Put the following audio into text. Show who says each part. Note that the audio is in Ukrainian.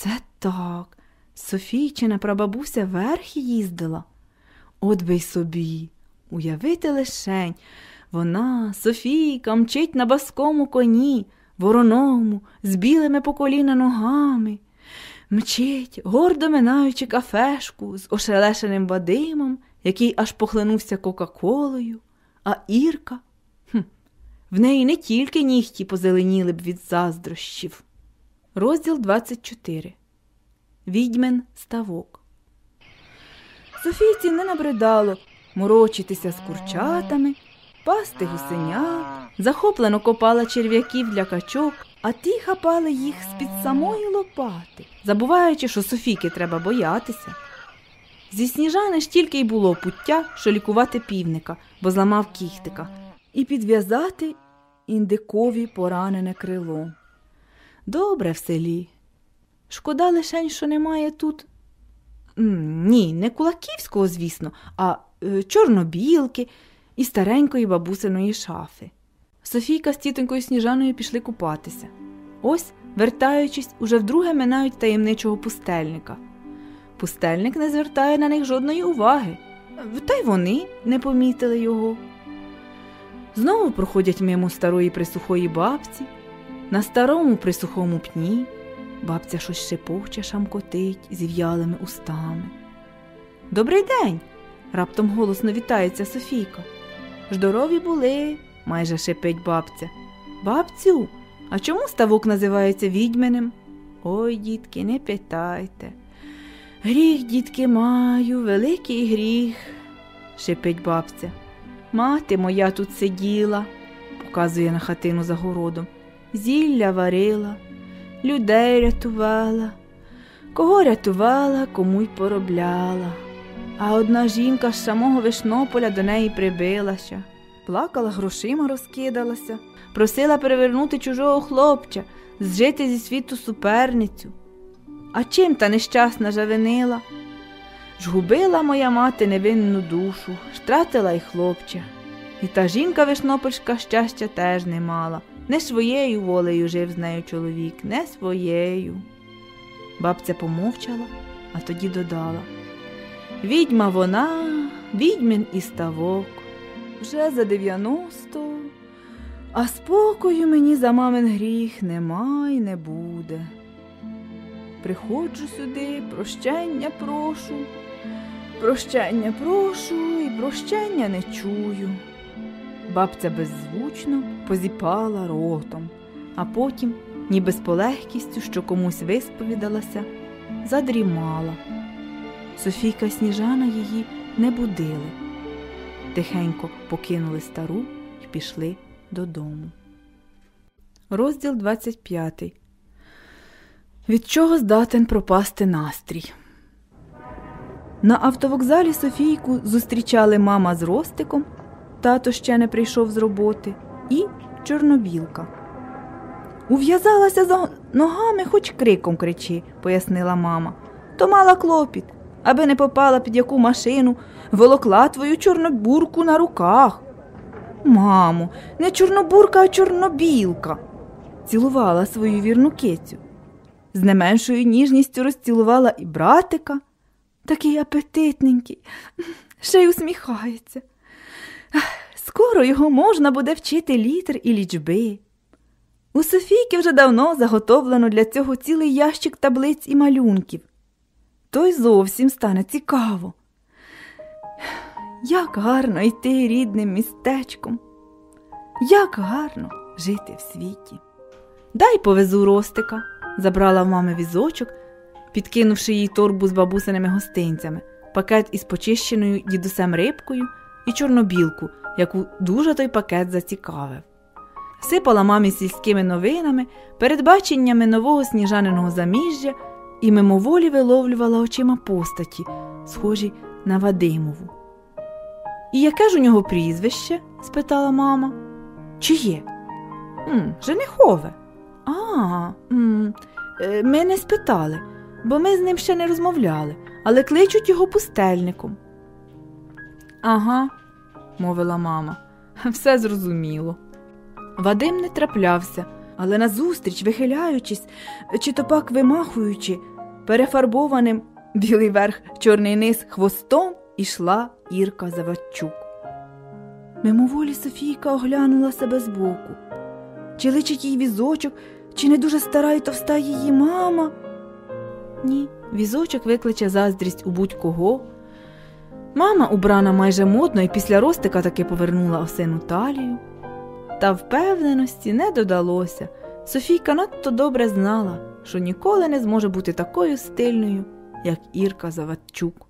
Speaker 1: Це так. Софійчина прабабуся верхи їздила. От би й собі. Уявити лишень. Вона, Софійка, мчить на баскому коні, вороному, з білими по коліна ногами. Мчить, гордо минаючи кафешку з ошелешеним Вадимом, який аж похлинувся Кока-Колою, а Ірка. Хм, В неї не тільки нігті позеленіли б від заздрощів. Розділ 24 Відьмен ставок. Софійці не набридало морочитися з курчатами, пасти гусенят, захоплено копала черв'яків для качок, а ті хапали їх з-під самої лопати, забуваючи, що Софійки треба боятися. Зі сніжани ж тільки й було пуття, що лікувати півника, бо зламав кіхтика, і підв'язати індикові поранене крило. Добре в селі. Шкода лишень, що немає тут. Ні, не кулаківського, звісно, а е, чорнобілки і старенької бабусиної шафи. Софійка з тітонькою сніжаною пішли купатися. Ось, вертаючись, уже вдруге минають таємничого пустельника. Пустельник не звертає на них жодної уваги, та й вони не помітили його. Знову проходять мимо старої присухої бабці, на старому присухому пні. Бабця щось шепоче шамкотить зів'ялими устами. Добрий день! раптом голосно вітається Софійка. Здорові були, майже шепить бабця. Бабцю, а чому ставок називається відьменем? Ой, дітки, не питайте. Гріх, дітки, маю, великий гріх, шепить бабця. Мати моя тут сиділа, показує на хатину за городом. Зілля варила, людей рятувала, кого рятувала, кому й поробляла. А одна жінка з самого Вишнополя до неї прибилася, плакала, грошима розкидалася, просила перевернути чужого хлопця, зжити зі світу суперницю. А чим та нещасна жавинила? Жгубила моя мати невинну душу, штратила й хлопця. І та жінка вишнопольська щастя теж не мала. Не своєю волею жив з нею чоловік, не своєю. Бабця помовчала, а тоді додала Відьма вона, відьмін і ставок. Вже за дев'яносто, а спокою мені за мамин гріх нема й не буде. Приходжу сюди, прощення прошу, прощення прошу і прощення не чую. Бабця беззвучно позіпала ротом, а потім, ніби з полегкістю, що комусь висповідалася, задрімала. Софійка Сніжана її не будили. Тихенько покинули стару і пішли додому. Розділ 25 Від чого здатен пропасти настрій? На автовокзалі Софійку зустрічали мама з Ростиком, тато ще не прийшов з роботи, і Чорнобілка. Ув'язалася за ногами, хоч криком кричи, пояснила мама. То мала клопіт, аби не попала під яку машину, волокла твою чорнобурку на руках. Мамо, не чорнобурка, а чорнобілка, цілувала свою вірну кицю. З не меншою ніжністю розцілувала і братика, такий апетитненький, ще й усміхається. Скоро його можна буде вчити літер і лічби. У Софійки вже давно заготовлено для цього цілий ящик таблиць і малюнків. То й зовсім стане цікаво. Як гарно йти рідним містечком, як гарно жити в світі. Дай повезу Ростика, забрала в мами візочок, підкинувши їй торбу з бабусиними гостинцями, пакет із почищеною дідусем рибкою і чорнобілку, яку дуже той пакет зацікавив. Сипала мамі сільськими новинами, передбаченнями нового сніжаниного заміжжя і мимоволі виловлювала очима постаті, схожі на Вадимову. І яке ж у нього прізвище? спитала мама. Чиє? «М, Женихове. А, м, е, ми не спитали, бо ми з ним ще не розмовляли, але кличуть його пустельником. Ага, мовила мама, все зрозуміло. Вадим не траплявся, але назустріч, вихиляючись, чи то пак вимахуючи, перефарбованим білий верх, чорний низ хвостом ішла Ірка Завадчук. Мимоволі Софійка оглянула себе збоку. Чи личить їй візочок, чи не дуже стара і товста її мама? Ні, візочок викличе заздрість у будь-кого. Мама, убрана майже модно і після ростика таки повернула осину талію. Та впевненості не додалося. Софійка надто добре знала, що ніколи не зможе бути такою стильною, як Ірка Завадчук.